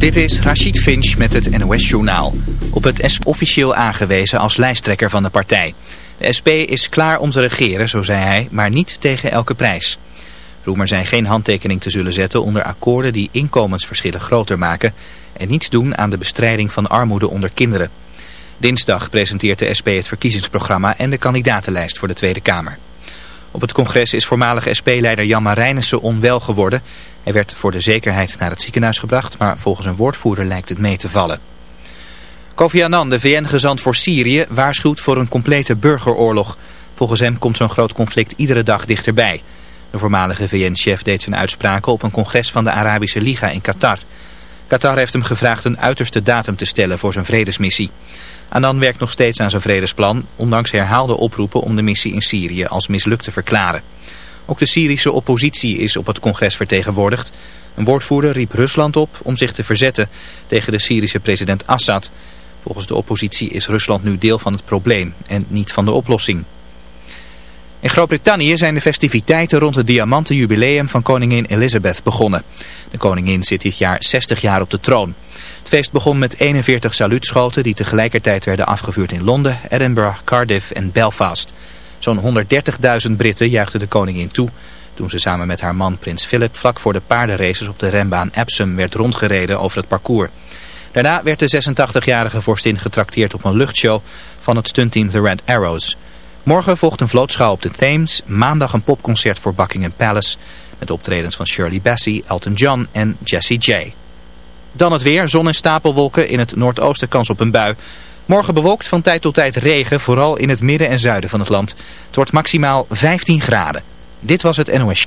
Dit is Rachid Finch met het NOS-journaal. Op het SP officieel aangewezen als lijsttrekker van de partij. De SP is klaar om te regeren, zo zei hij, maar niet tegen elke prijs. Roemer zei geen handtekening te zullen zetten onder akkoorden die inkomensverschillen groter maken... en niets doen aan de bestrijding van armoede onder kinderen. Dinsdag presenteert de SP het verkiezingsprogramma en de kandidatenlijst voor de Tweede Kamer. Op het congres is voormalig SP-leider Jan Marijnissen onwel geworden. Hij werd voor de zekerheid naar het ziekenhuis gebracht, maar volgens een woordvoerder lijkt het mee te vallen. Kofi Annan, de VN-gezant voor Syrië, waarschuwt voor een complete burgeroorlog. Volgens hem komt zo'n groot conflict iedere dag dichterbij. De voormalige VN-chef deed zijn uitspraken op een congres van de Arabische Liga in Qatar. Qatar heeft hem gevraagd een uiterste datum te stellen voor zijn vredesmissie. Annan werkt nog steeds aan zijn vredesplan, ondanks herhaalde oproepen om de missie in Syrië als mislukt te verklaren. Ook de Syrische oppositie is op het congres vertegenwoordigd. Een woordvoerder riep Rusland op om zich te verzetten tegen de Syrische president Assad. Volgens de oppositie is Rusland nu deel van het probleem en niet van de oplossing. In Groot-Brittannië zijn de festiviteiten rond het diamantenjubileum van koningin Elizabeth begonnen. De koningin zit dit jaar 60 jaar op de troon. Het feest begon met 41 saluutschoten die tegelijkertijd werden afgevuurd in Londen, Edinburgh, Cardiff en Belfast. Zo'n 130.000 Britten juichten de koningin toe toen ze samen met haar man prins Philip vlak voor de paardenraces op de rembaan Epsom werd rondgereden over het parcours. Daarna werd de 86-jarige vorstin getrakteerd op een luchtshow van het stuntteam The Red Arrows. Morgen volgt een vlootschouw op de Thames, maandag een popconcert voor Buckingham Palace met optredens van Shirley Bassey, Elton John en Jessie J. Dan het weer, zon en stapelwolken, in het noordoosten kans op een bui. Morgen bewolkt van tijd tot tijd regen, vooral in het midden en zuiden van het land. Het wordt maximaal 15 graden. Dit was het NOS.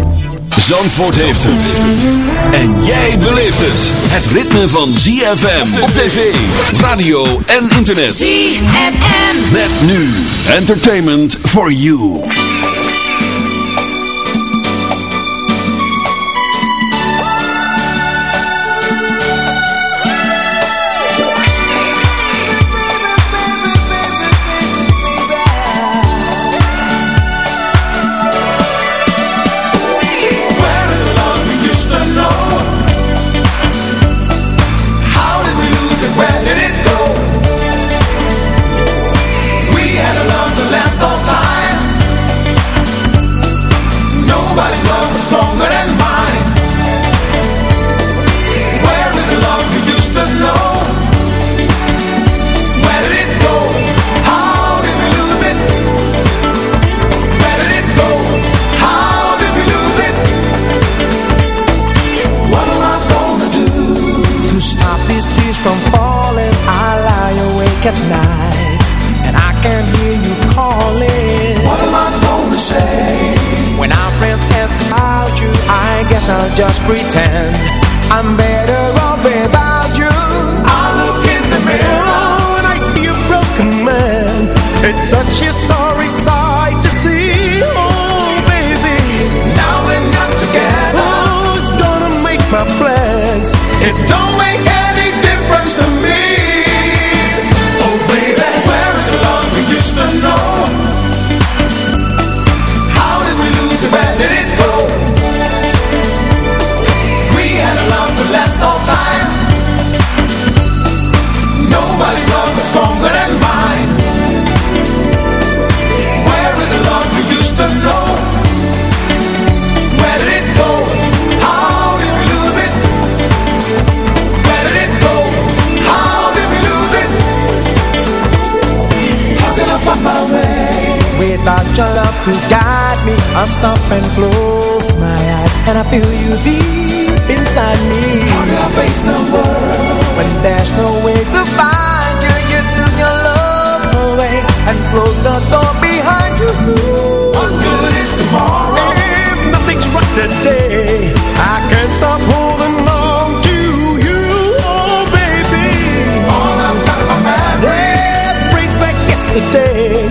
Zandvoort heeft het. En jij beleeft het. Het ritme van ZFM op tv, radio en internet. ZFM. Met nu Entertainment for You. Pretend. I'm better off without you. I look in the mirror and I see a broken man. It's such a your love to guide me. I'll stop and close my eyes. And I feel you deep inside me. How can I face the world? When there's no way to find you You took your love away And close the door behind you. What good is tomorrow? If nothing's right today I can't stop holding on to you. Oh baby. All I've got my man That brings back yesterday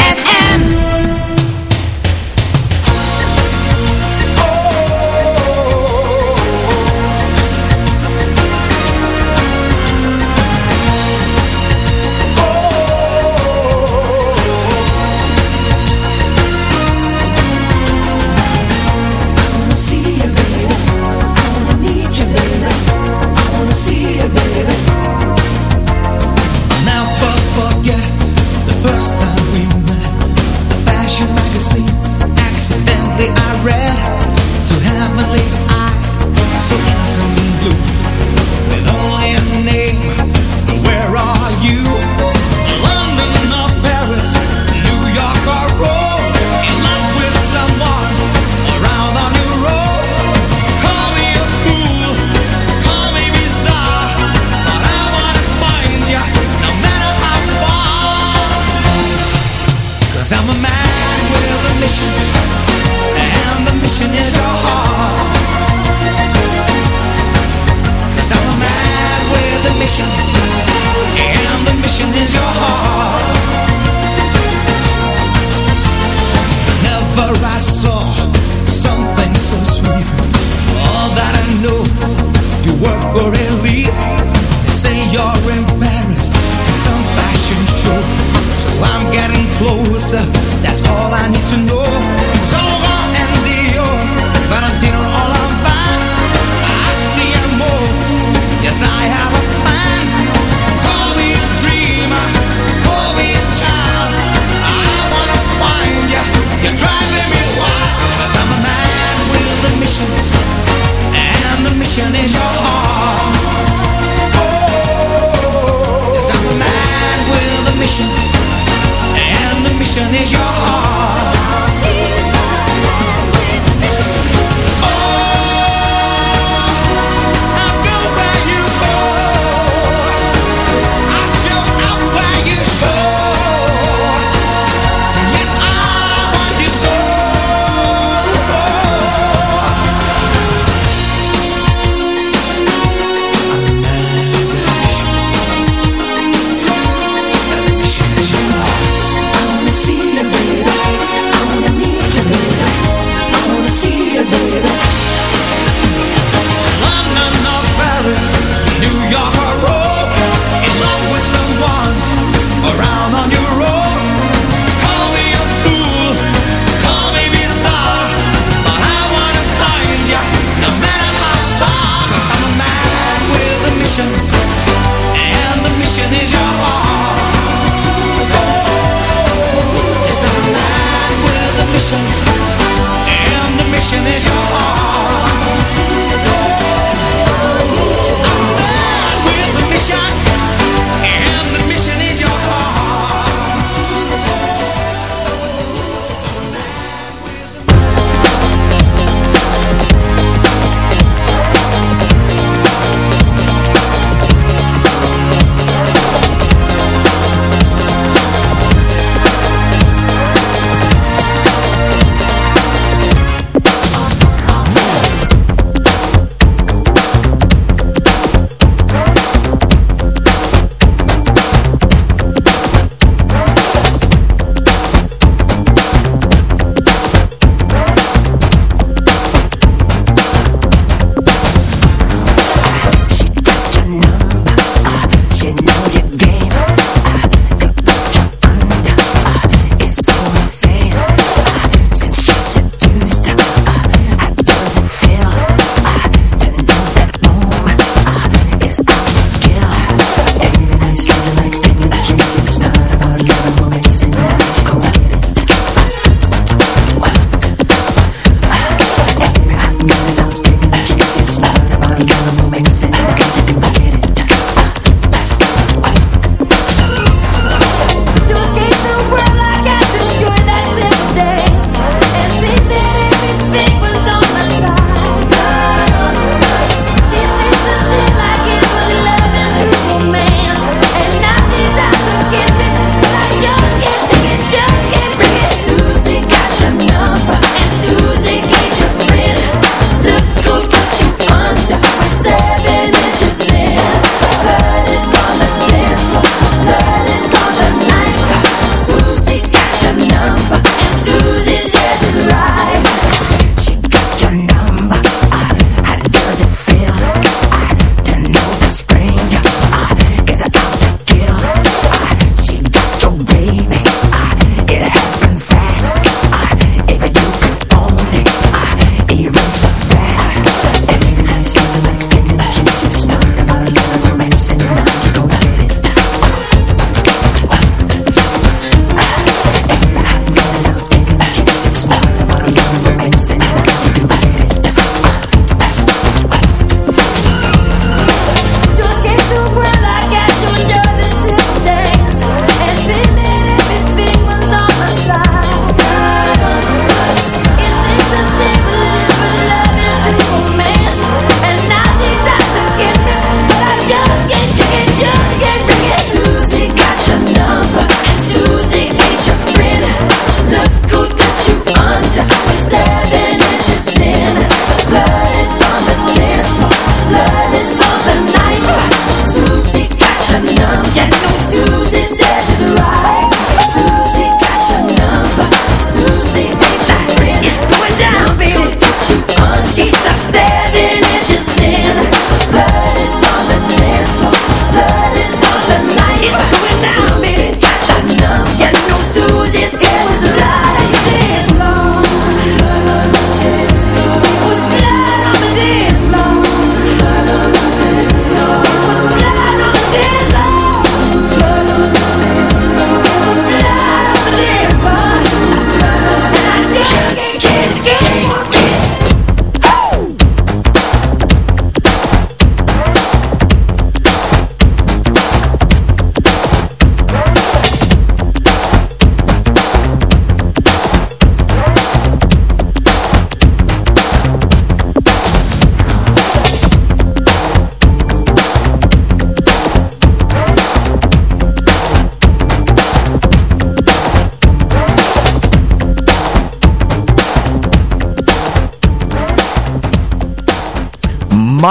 Passion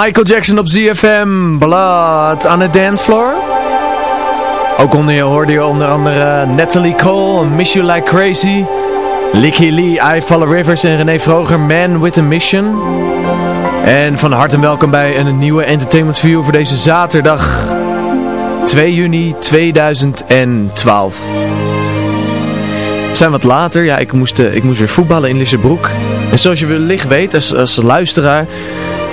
Michael Jackson op ZFM, Blood on the Dance Floor. Ook onder je hoorde je onder andere Natalie Cole, Miss You Like Crazy. Licky Lee, I Follow Rivers en René Vroger, Man with a Mission. En van harte welkom bij een nieuwe Entertainment View voor deze zaterdag 2 juni 2012. We zijn wat later, ja ik moest, uh, ik moest weer voetballen in Lissabroek. En zoals je wellicht weet als, als luisteraar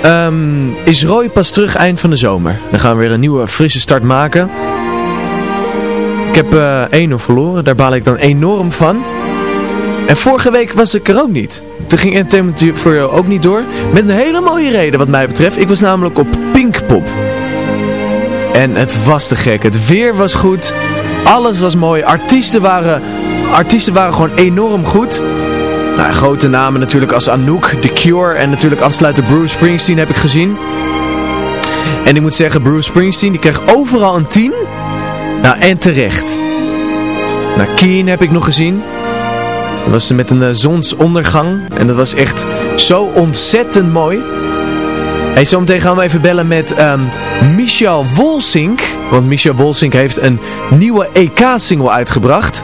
um, is Roy pas terug eind van de zomer. Dan gaan we weer een nieuwe frisse start maken. Ik heb uh, 1-0 verloren, daar baal ik dan enorm van. En vorige week was ik er ook niet. Toen ging Entertainment voor jou ook niet door. Met een hele mooie reden wat mij betreft. Ik was namelijk op Pinkpop. En het was te gek. Het weer was goed. Alles was mooi. Artiesten waren, artiesten waren gewoon enorm goed. Nou, grote namen natuurlijk als Anouk, The Cure en natuurlijk afsluiter Bruce Springsteen heb ik gezien. En ik moet zeggen, Bruce Springsteen die kreeg overal een 10. Nou, en terecht. Nou, Keen heb ik nog gezien. Dat was met een uh, zonsondergang. En dat was echt zo ontzettend mooi. Hey, zometeen gaan we even bellen met um, Michel Wolsink. Want Michel Wolsink heeft een nieuwe EK-single uitgebracht.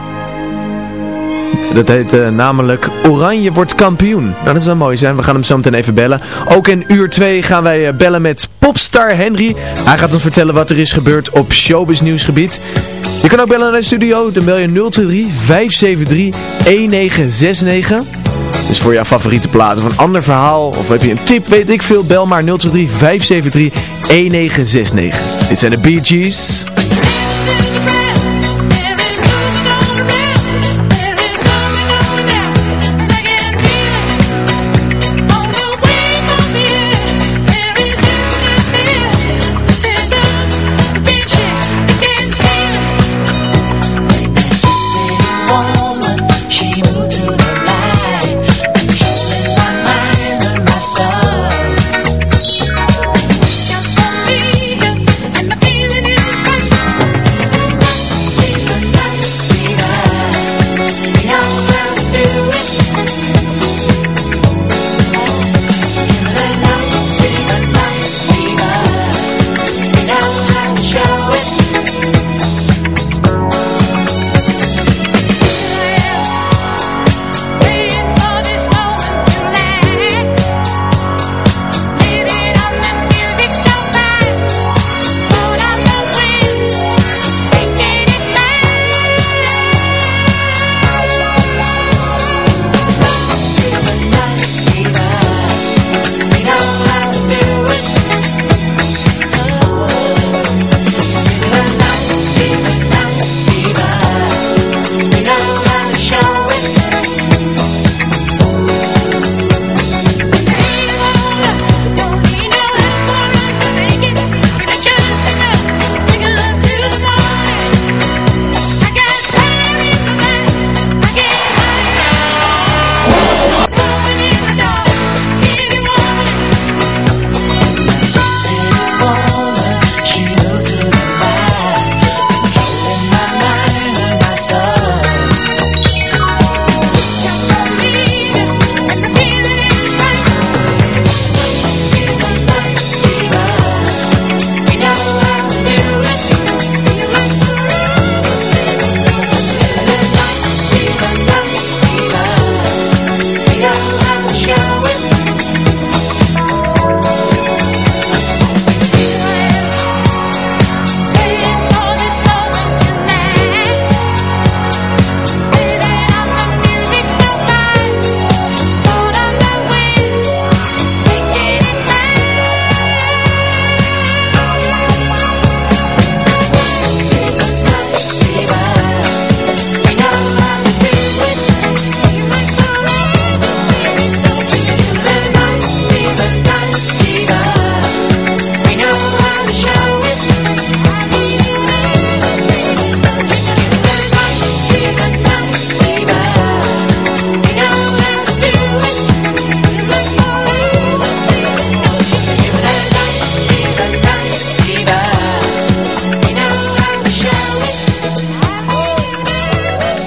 Dat heet uh, namelijk Oranje wordt kampioen. Nou, dat is wel mooi zijn. We gaan hem zo meteen even bellen. Ook in uur 2 gaan wij uh, bellen met popstar Henry. Hij gaat ons vertellen wat er is gebeurd op showbiz nieuwsgebied. Je kan ook bellen naar de studio. Dan bel je 023 573 1969. Dus voor jouw favoriete platen of een ander verhaal of heb je een tip, weet ik veel, bel maar 023 573 1969. Dit zijn de Bee Gees.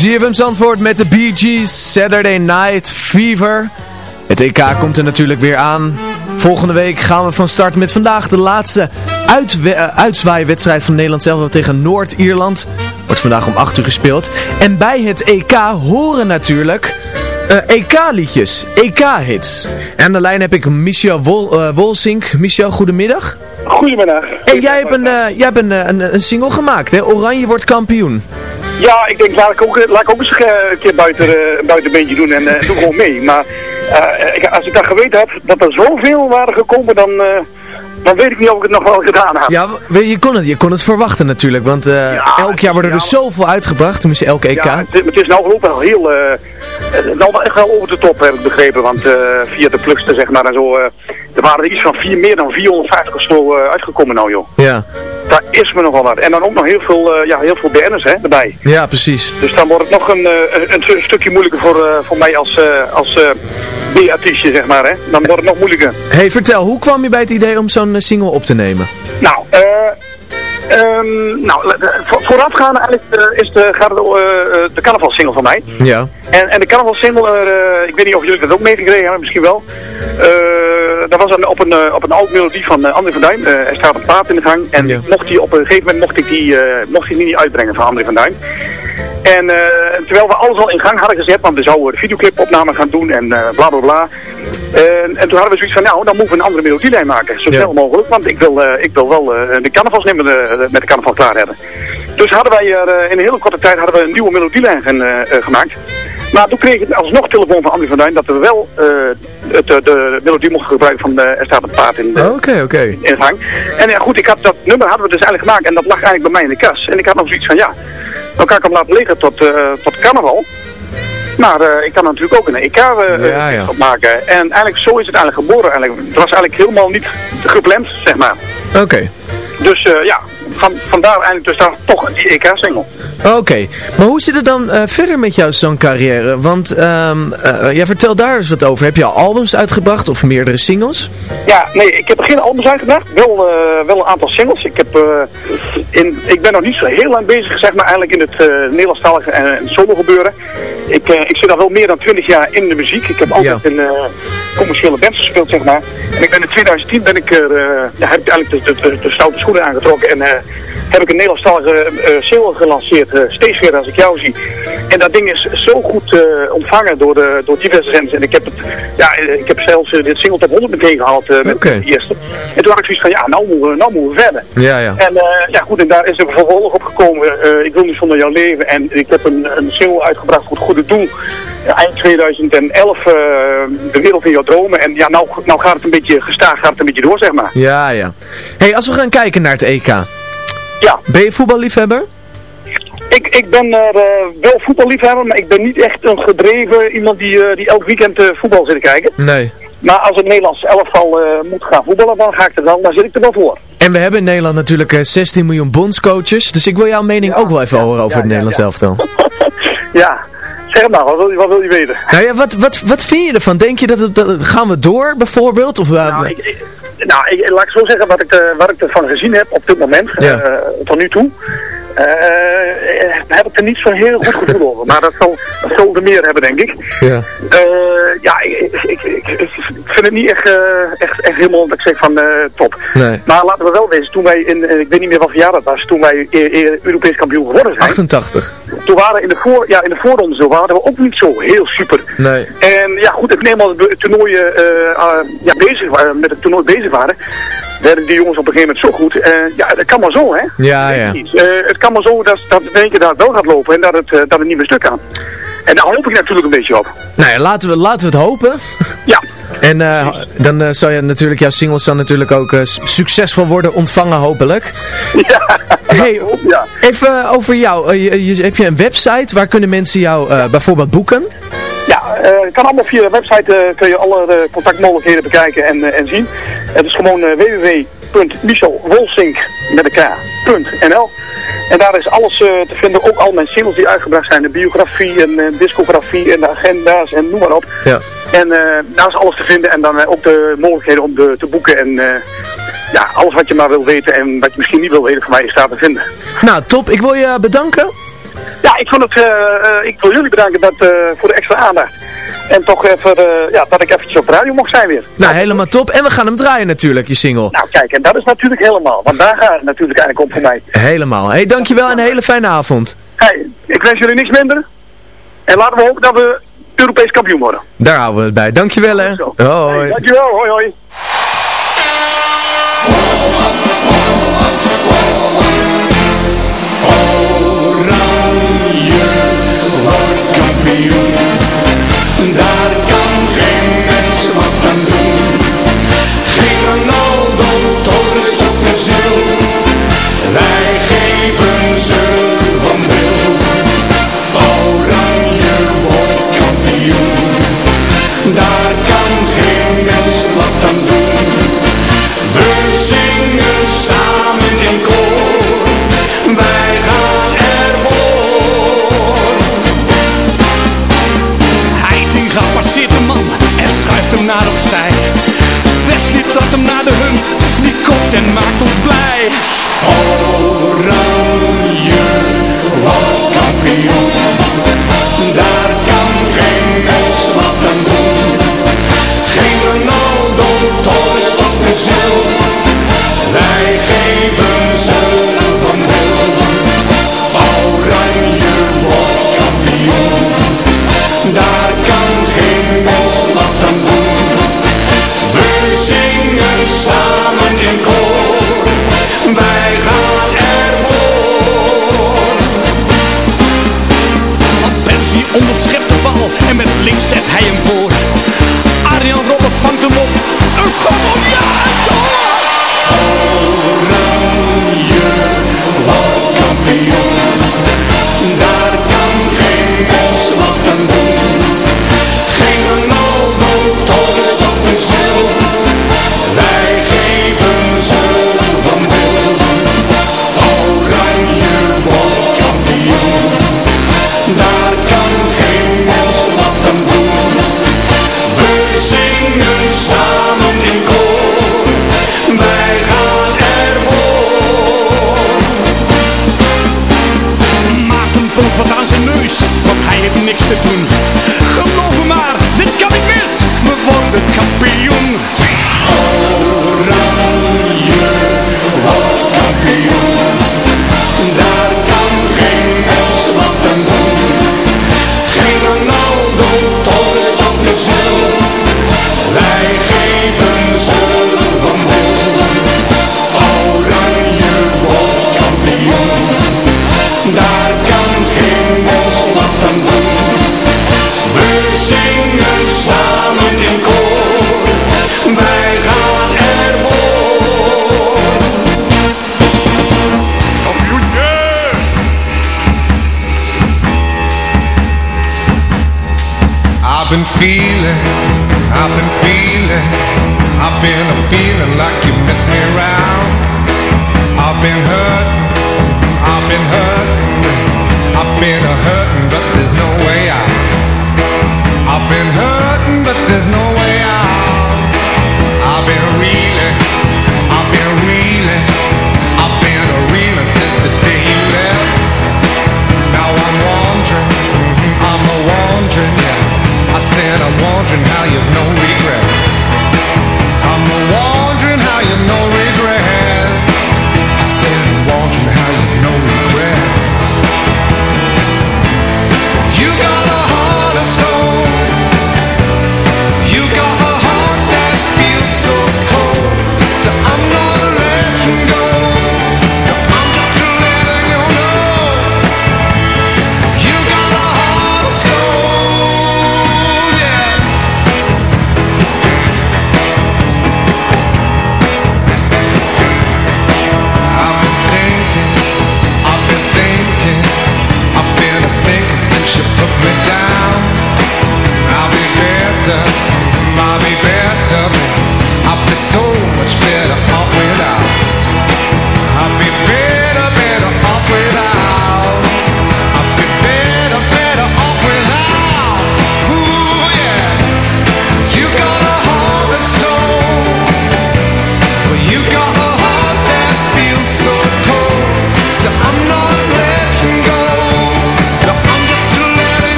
ZFM Zandvoort met de Bee Saturday Night Fever. Het EK komt er natuurlijk weer aan. Volgende week gaan we van start met vandaag de laatste eh, uitzwaaiwedstrijd van Nederland zelf tegen Noord-Ierland. Wordt vandaag om 8 uur gespeeld. En bij het EK horen natuurlijk EK-liedjes, EK-hits. En aan de lijn heb ik Michel Wol, eh, Wolsink. Michel, goedemiddag. Goedemiddag. En jij hebt, een, eh, jij hebt een, eh, een, een single gemaakt, hè? Oranje wordt kampioen. Ja, ik denk, laat ik ook, laat ik ook eens eh, een keer buiten, eh, een buitenbeentje doen en eh, doe gewoon mee. Maar eh, ik, als ik dat geweten had, dat er zoveel waren gekomen, dan, eh, dan weet ik niet of ik het nog wel gedaan had. Ja, je kon het, je kon het verwachten natuurlijk, want eh, elk jaar worden er zoveel uitgebracht, tenminste elke EK. Ja, het, het is nou ook wel heel, eh, eh, wel echt wel over de top heb ik begrepen, want eh, via de plugste zeg maar en zo, eh, er waren er iets van vier, meer dan 450 of zo eh, uitgekomen nou joh. Ja, Dat is me nogal wat. En dan ook nog heel veel, eh, ja, heel veel BN'ers hè, erbij. ja precies. Dus dan wordt het nog een, eh, een, een stukje moeilijker voor, eh, voor mij als, eh, als eh, B-artiestje, zeg maar. Hè. Dan wordt het nog moeilijker. hey, vertel, hoe kwam je bij het idee om zo'n eh, single op te nemen? Nou, eh ehm, nou de- voor- voorafgaande eigenlijk eh, is de, gaat eh, eh, de carnavalsingle van mij. Ja. En, en de carnavalsingle, eh, ik weet niet of jullie dat ook meegekregen hebben, misschien wel. Eh dat was een, op, een, op een oud melodie van uh, André van Duin. Er staat een plaat in de gang. En mocht die op een gegeven moment mocht ik die, mocht die niet uitbrengen van André van Duin. En eh, terwijl we alles al in gang hadden gezet, want we zouden de videoclipopname gaan doen en eh, bla bla bla. En, en toen hadden we zoiets van, nou, dan moeten we een andere melodielijn maken. Zo snel mogelijk, want ik wil, eh, ik wil wel de carnavalsnummer met de carnaval klaar hebben. Dus hadden wij in een hele korte tijd hadden we een nieuwe melodielijn gemaakt. Maar toen kreeg ik alsnog telefoon van André van Duin dat we wel het, de, de melodie mochten gebruiken van de, Er staat een paard in de, oké. in het hang. En ja, goed, ik had dat nummer hadden we dus eigenlijk gemaakt en dat lag eigenlijk bij mij in de kas. En ik had nog zoiets van, ja, dan kan ik hem laten liggen tot, eh, tot carnaval. Maar eh, ik kan er natuurlijk ook een EK Ja, ja. op maken. En eigenlijk zo is het eigenlijk geboren. Eigenlijk. Het was eigenlijk helemaal niet gepland, zeg maar. Oké. Dus ja, van, vandaar eigenlijk dus daar toch een EK-single. Oké, maar hoe zit het dan eh, verder met jouw zangcarrière? Want ehm eh, jij vertelt daar eens wat over. Heb je al albums uitgebracht of meerdere singles? Ja, nee, ik heb geen albums uitgebracht. Wel, eh, wel een aantal singles. Ik, heb, in, ik ben nog niet zo heel lang bezig, zeg maar, eigenlijk in het uh, Nederlandstalige en solo gebeuren. Ik, ik zit al wel meer dan 20 jaar in de muziek. Ik heb altijd in eh, commerciële bands gespeeld, zeg maar. En ik ben in 2010 ben ik ja, heb ik eigenlijk de, de, de, de stoute schoenen aangetrokken en heb ik een Nederlandstalige eh, single gelanceerd, eh, Steeds weer als ik jou zie. En dat ding is zo goed eh, ontvangen door, de, door diverse zenders. En ik heb, het, ja, eh, ik heb zelfs eh, dit single top 100 meteen gehaald eh, met de eerste. En toen had ik zoiets van, ja, nou moeten we, nou moeten we verder. Ja, ja. En eh, ja goed, en daar is er een vervolg op gekomen. eh, ik wil niet zonder jou leven. En ik heb een, een single uitgebracht voor het goede doel. Eh, eind 2011, eh, De wereld in jouw dromen. En ja, nou, nou gaat het een beetje gestaag, gaat het een beetje door, zeg maar. Ja, ja. hey, als we gaan kijken naar het EK. Ja. Ben je voetballiefhebber? Ik, ik ben er eh, wel voetballiefhebber, maar ik ben niet echt een gedreven iemand die, eh, die elk weekend eh, voetbal zit te kijken. Nee. Maar als het Nederlands elftal moet gaan voetballen, dan ga ik er wel, dan zit ik er wel voor. En we hebben in Nederland natuurlijk eh, 16 miljoen bondscoaches. Dus ik wil jouw mening ook wel even horen over het Nederlands elftal. Ja, zeg maar, wat wil je, wat wil je weten? Nou ja, wat, wat, wat vind je ervan? Denk je dat het, dat, gaan we door bijvoorbeeld? Of, uh, nou, ik, ik, nou ik, laat ik zo zeggen, wat ik, uh, wat ik ervan gezien heb op dit moment, ja. uh, tot nu toe, heb ik er niet zo'n heel goed gevoel over. Maar dat zal, dat zal er meer hebben, denk ik. Ja, ja ik, ik, ik, ik, vind het niet echt, echt, echt helemaal dat ik zeg van top. Nee. Maar laten we wel wezen, toen wij in, ik weet niet meer wat verjaardag was, toen wij e e Europees kampioen geworden zijn. 88. Toen waren in de, voor, ja, in de voorronde zo, waren we ook niet zo heel super. Nee. En ja goed, ik neem al het toernooi uh, ja, bezig, met het toernooi bezig waren werden die jongens op een gegeven moment zo goed. Uh, ja, dat kan maar zo, hè? Ja, ja. Uh, het kan maar zo dat, dat in één keer dat wel gaat lopen en dat het, uh, dat het niet meer stuk kan. En daar hoop ik natuurlijk een beetje op. Nou ja, laten we, laten we het hopen. Ja. En dan zal je natuurlijk, jouw singles dan natuurlijk ook succesvol worden ontvangen, hopelijk. Ja. Hey, ja. even over jou. Je, je, heb je een website? Waar kunnen mensen jou bijvoorbeeld boeken? Ja, uh, kan allemaal via de website uh, kun je alle uh, contactmogelijkheden bekijken en, en zien. Het is gewoon www.michelwolsink met En daar is alles te vinden, ook al mijn singles die uitgebracht zijn, de biografie en discografie en de agenda's en noem maar op. Ja. En daar is alles te vinden en dan ook de mogelijkheden om de, te boeken en ja, alles wat je maar wil weten en wat je misschien niet wil weten van mij is daar te vinden. Nou, top. Ik wil je bedanken. Ja, ik, vond het, ik wil jullie bedanken dat, voor de extra aandacht. En toch even, eh, ja, dat ik eventjes op radio mocht zijn weer. Nou, helemaal top. En we gaan hem draaien natuurlijk, je single. Nou, kijk, en dat is natuurlijk helemaal. Want daar gaat het natuurlijk eigenlijk om voor mij. Helemaal. hey, dankjewel en een hele fijne avond. hey, ik wens jullie niks minder. En laten we hopen dat we Europees kampioen worden. Daar houden we het bij. Dankjewel, hè. Hoi. Dankjewel. Hoi, hoi.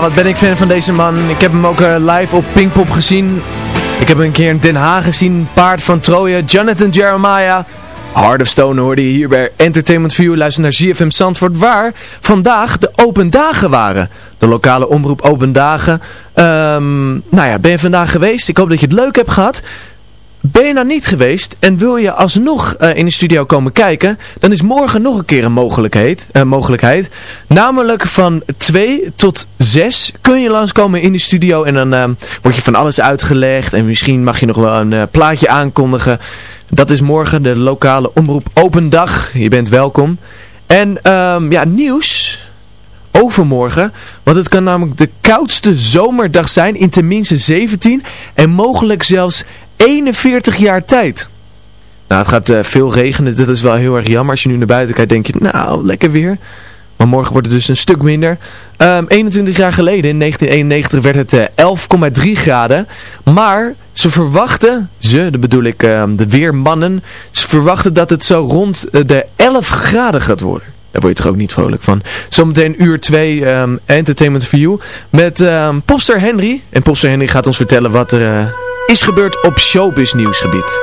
Wat ben ik fan van deze man. Ik heb hem ook eh, live op Pinkpop gezien. Ik heb hem een keer in Den Haag gezien. Paard van Troje, Jonathan Jeremiah. Heart of Stone hoorde je hier bij Entertainment View. Luister naar ZFM Zandvoort waar vandaag de open dagen waren. De lokale omroep open dagen. Um, nou ja, ben je vandaag geweest? Ik hoop dat je het leuk hebt gehad. Ben je nou niet geweest en wil je alsnog uh, in de studio komen kijken, dan is morgen nog een keer een mogelijkheid. Uh, mogelijkheid. Namelijk van 2 tot 6 kun je langskomen in de studio en dan uh, wordt je van alles uitgelegd en misschien mag je nog wel een plaatje aankondigen. Dat is morgen de lokale omroep Open Dag. Je bent welkom. En um, ja, nieuws overmorgen. Want het kan namelijk de koudste zomerdag zijn in tenminste 17 en mogelijk zelfs 41 jaar tijd. Nou, het gaat uh, veel regenen. Dat is wel heel erg jammer. Als je nu naar buiten kijkt, denk je, nou, lekker weer. Maar morgen wordt het dus een stuk minder. Um, 21 jaar geleden, in 1991, werd het uh, 11,3 graden. Maar ze verwachten, ze, dat bedoel ik uh, de weermannen, ze verwachten dat het zo rond uh, de 11 graden gaat worden. Daar word je toch ook niet vrolijk van. Zometeen uur 2 um, Entertainment for You met um, Popster Henry. En Popster Henry gaat ons vertellen wat er is gebeurd op showbiz nieuwsgebied.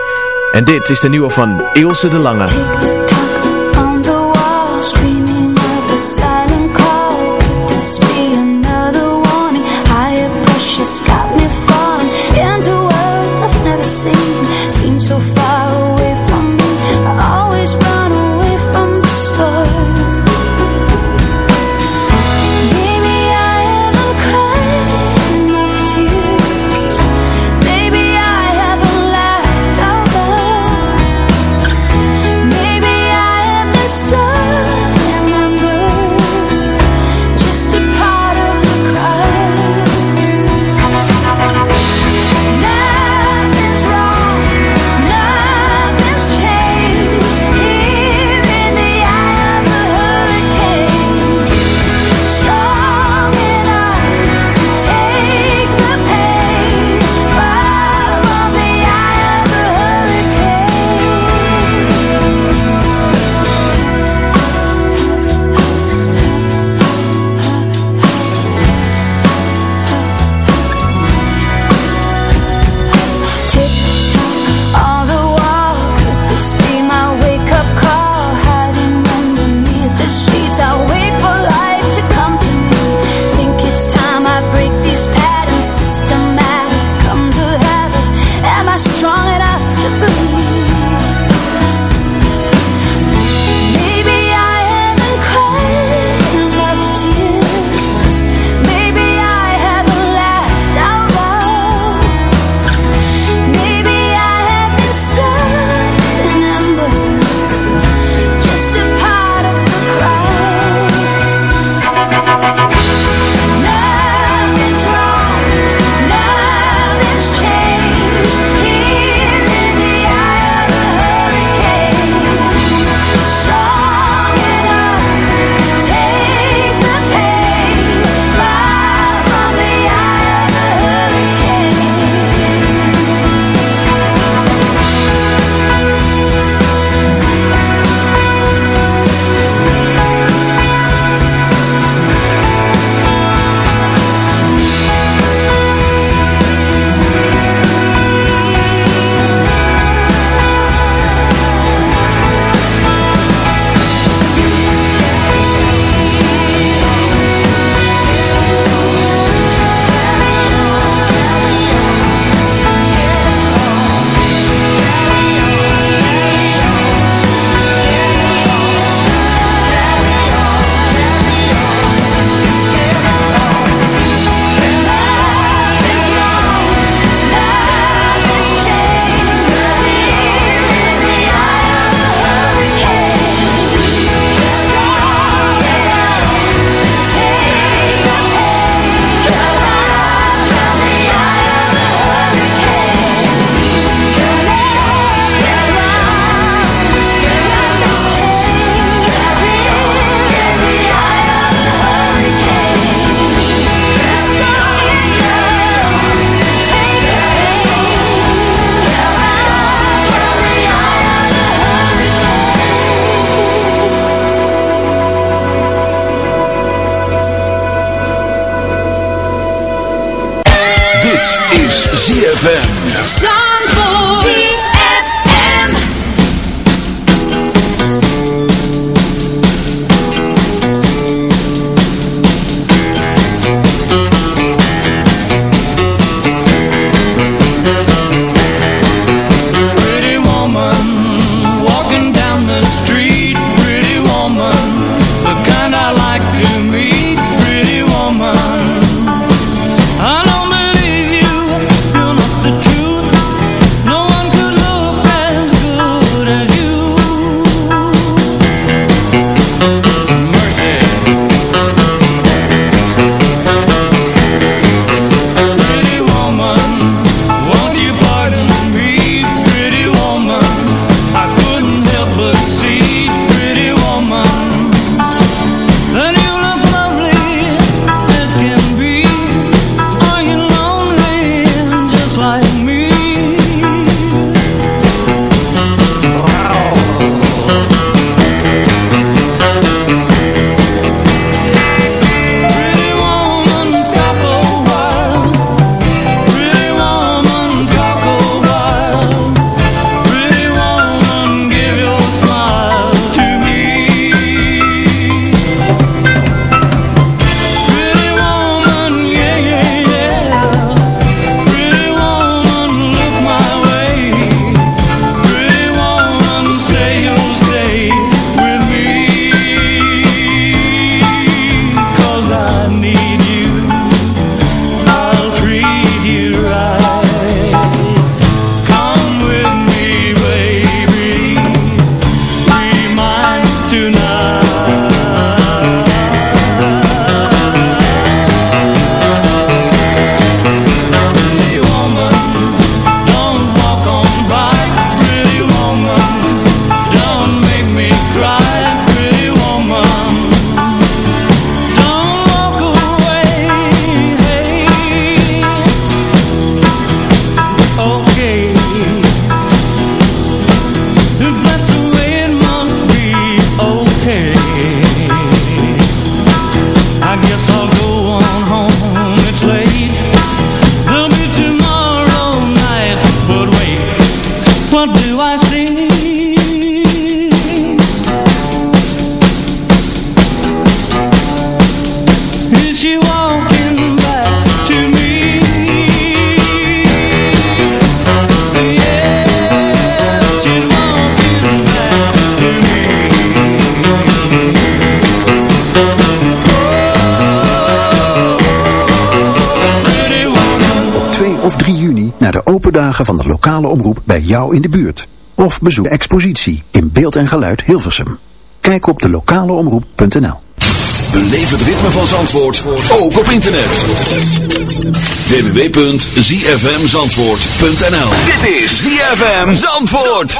En dit is de nieuwe van Ilse de Lange. jou in de buurt. Of bezoek de expositie in beeld en geluid Hilversum. Kijk op de lokaleomroep.nl Beleef het ritme van Zandvoort, ook op internet. www.zfmzandvoort.nl Dit is ZFM Zandvoort.